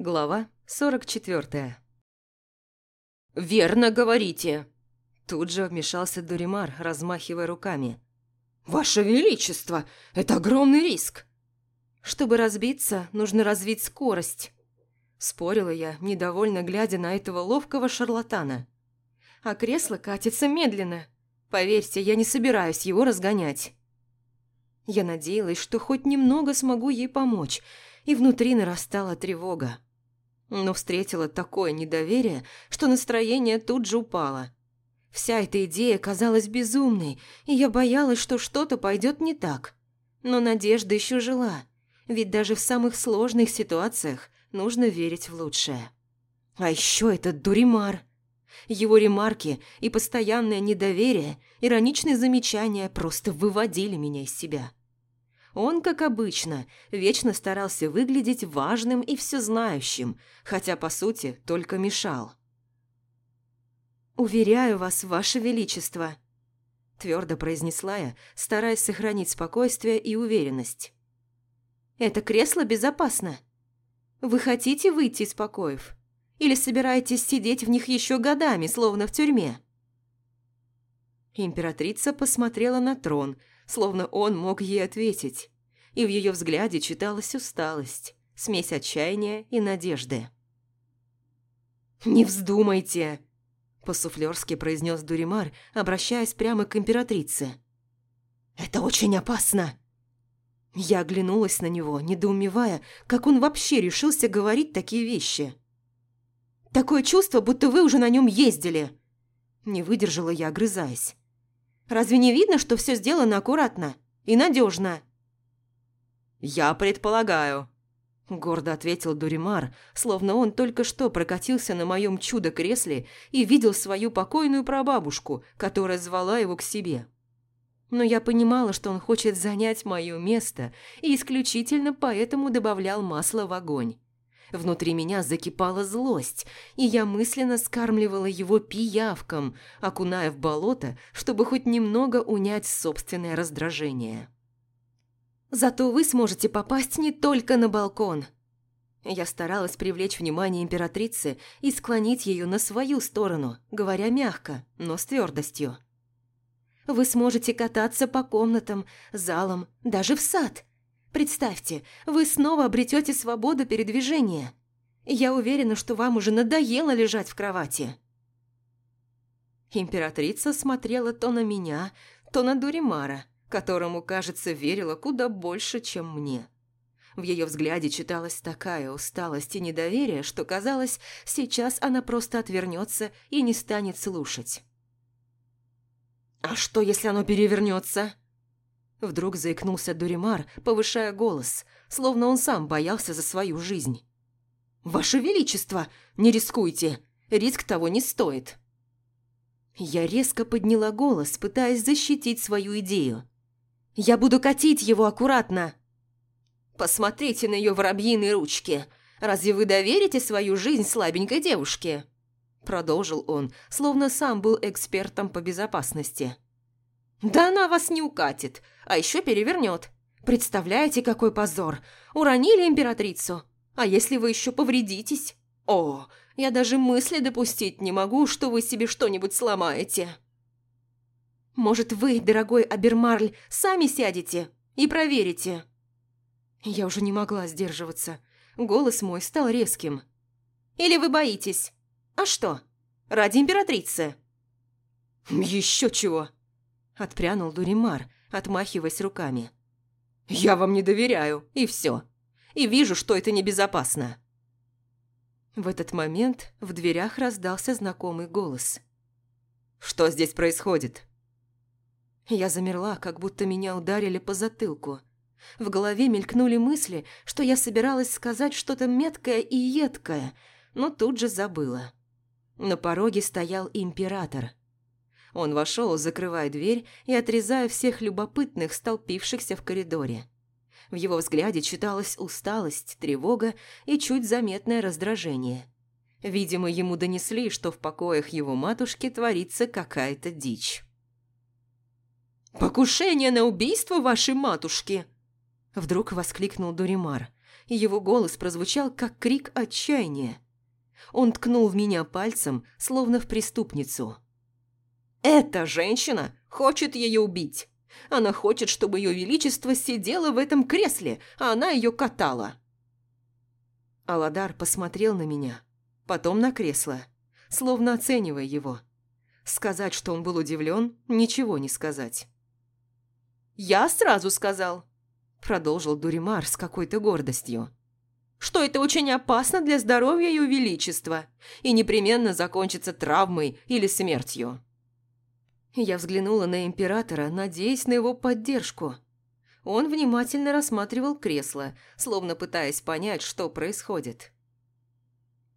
Глава 44 «Верно говорите!» Тут же вмешался Дуримар, размахивая руками. «Ваше Величество, это огромный риск!» «Чтобы разбиться, нужно развить скорость», – спорила я, недовольно глядя на этого ловкого шарлатана. «А кресло катится медленно. Поверьте, я не собираюсь его разгонять». Я надеялась, что хоть немного смогу ей помочь, и внутри нарастала тревога. Но встретила такое недоверие, что настроение тут же упало. Вся эта идея казалась безумной, и я боялась, что что-то пойдет не так. Но надежда еще жила, ведь даже в самых сложных ситуациях нужно верить в лучшее. А еще этот дуримар. Его ремарки и постоянное недоверие, ироничные замечания просто выводили меня из себя. Он, как обычно, вечно старался выглядеть важным и всезнающим, хотя, по сути, только мешал. «Уверяю вас, ваше величество», – твердо произнесла я, стараясь сохранить спокойствие и уверенность. «Это кресло безопасно. Вы хотите выйти из покоев? Или собираетесь сидеть в них еще годами, словно в тюрьме?» Императрица посмотрела на трон – словно он мог ей ответить, и в ее взгляде читалась усталость, смесь отчаяния и надежды. «Не вздумайте!» – по-суфлерски произнес Дуримар, обращаясь прямо к императрице. «Это очень опасно!» Я оглянулась на него, недоумевая, как он вообще решился говорить такие вещи. «Такое чувство, будто вы уже на нем ездили!» Не выдержала я, огрызаясь. Разве не видно, что все сделано аккуратно и надежно? «Я предполагаю», – гордо ответил Дуримар, словно он только что прокатился на моем чудо-кресле и видел свою покойную прабабушку, которая звала его к себе. Но я понимала, что он хочет занять мое место и исключительно поэтому добавлял масло в огонь. Внутри меня закипала злость, и я мысленно скармливала его пиявкам, окуная в болото, чтобы хоть немного унять собственное раздражение. «Зато вы сможете попасть не только на балкон», я старалась привлечь внимание императрицы и склонить ее на свою сторону, говоря мягко, но с твердостью. «Вы сможете кататься по комнатам, залам, даже в сад. Представьте, вы снова обретете свободу передвижения. Я уверена, что вам уже надоело лежать в кровати». Императрица смотрела то на меня, то на Дуримара, которому, кажется, верила куда больше, чем мне. В ее взгляде читалась такая усталость и недоверие, что казалось, сейчас она просто отвернется и не станет слушать. «А что, если оно перевернется?» Вдруг заикнулся Дуримар, повышая голос, словно он сам боялся за свою жизнь. «Ваше Величество, не рискуйте! Риск того не стоит!» Я резко подняла голос, пытаясь защитить свою идею. «Я буду катить его аккуратно!» «Посмотрите на ее воробьиные ручки! Разве вы доверите свою жизнь слабенькой девушке?» Продолжил он, словно сам был экспертом по безопасности. «Да она вас не укатит, а еще перевернет. Представляете, какой позор! Уронили императрицу. А если вы еще повредитесь? О, я даже мысли допустить не могу, что вы себе что-нибудь сломаете. Может, вы, дорогой Абермарль, сами сядете и проверите?» Я уже не могла сдерживаться. Голос мой стал резким. «Или вы боитесь? А что? Ради императрицы?» «Еще чего!» Отпрянул Дуримар, отмахиваясь руками. «Я вам не доверяю, и все. И вижу, что это небезопасно». В этот момент в дверях раздался знакомый голос. «Что здесь происходит?» Я замерла, как будто меня ударили по затылку. В голове мелькнули мысли, что я собиралась сказать что-то меткое и едкое, но тут же забыла. На пороге стоял император – он вошел, закрывая дверь и отрезая всех любопытных, столпившихся в коридоре. В его взгляде читалась усталость, тревога и чуть заметное раздражение. Видимо, ему донесли, что в покоях его матушки творится какая-то дичь. «Покушение на убийство вашей матушки!» Вдруг воскликнул Дуримар, и его голос прозвучал, как крик отчаяния. Он ткнул в меня пальцем, словно в преступницу. «Эта женщина хочет ее убить. Она хочет, чтобы ее величество сидело в этом кресле, а она ее катала». Аладар посмотрел на меня, потом на кресло, словно оценивая его. Сказать, что он был удивлен, ничего не сказать. «Я сразу сказал», – продолжил Дуримар с какой-то гордостью, «что это очень опасно для здоровья Ее Величества и непременно закончится травмой или смертью». Я взглянула на императора, надеясь на его поддержку. Он внимательно рассматривал кресло, словно пытаясь понять, что происходит.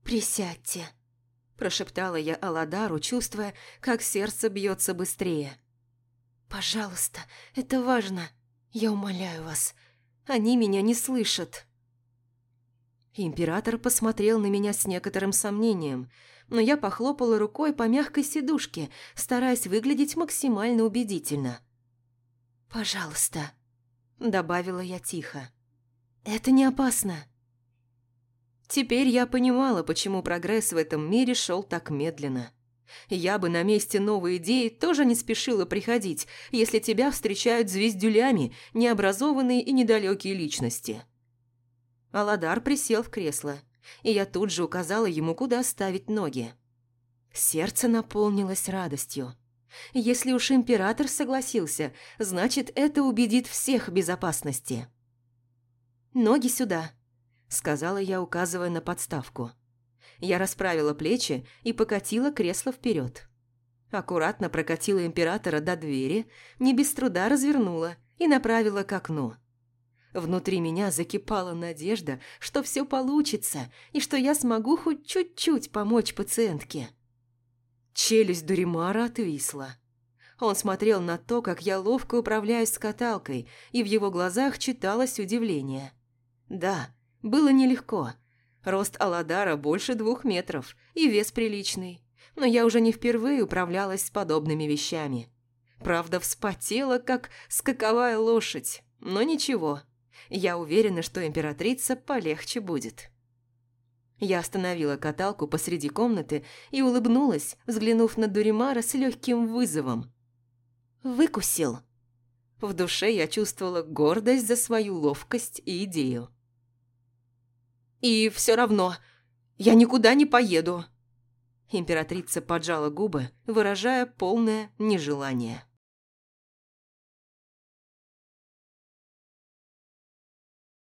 «Присядьте», – прошептала я Аладару, чувствуя, как сердце бьется быстрее. «Пожалуйста, это важно. Я умоляю вас. Они меня не слышат». Император посмотрел на меня с некоторым сомнением, но я похлопала рукой по мягкой сидушке, стараясь выглядеть максимально убедительно. «Пожалуйста», – добавила я тихо. «Это не опасно». Теперь я понимала, почему прогресс в этом мире шел так медленно. Я бы на месте новой идеи тоже не спешила приходить, если тебя встречают звездюлями, необразованные и недалекие личности. Аладар присел в кресло, и я тут же указала ему, куда ставить ноги. Сердце наполнилось радостью. Если уж император согласился, значит, это убедит всех в безопасности. «Ноги сюда», — сказала я, указывая на подставку. Я расправила плечи и покатила кресло вперед. Аккуратно прокатила императора до двери, не без труда развернула и направила к окну. Внутри меня закипала надежда, что все получится и что я смогу хоть чуть-чуть помочь пациентке. Челюсть Дуримара отвисла. Он смотрел на то, как я ловко управляюсь с каталкой, и в его глазах читалось удивление. Да, было нелегко, Рост Аладара больше двух метров и вес приличный. Но я уже не впервые управлялась с подобными вещами. Правда, вспотела, как скаковая лошадь. Но ничего. Я уверена, что императрица полегче будет. Я остановила каталку посреди комнаты и улыбнулась, взглянув на Дуримара с легким вызовом. «Выкусил!» В душе я чувствовала гордость за свою ловкость и идею. И все равно я никуда не поеду». Императрица поджала губы, выражая полное нежелание.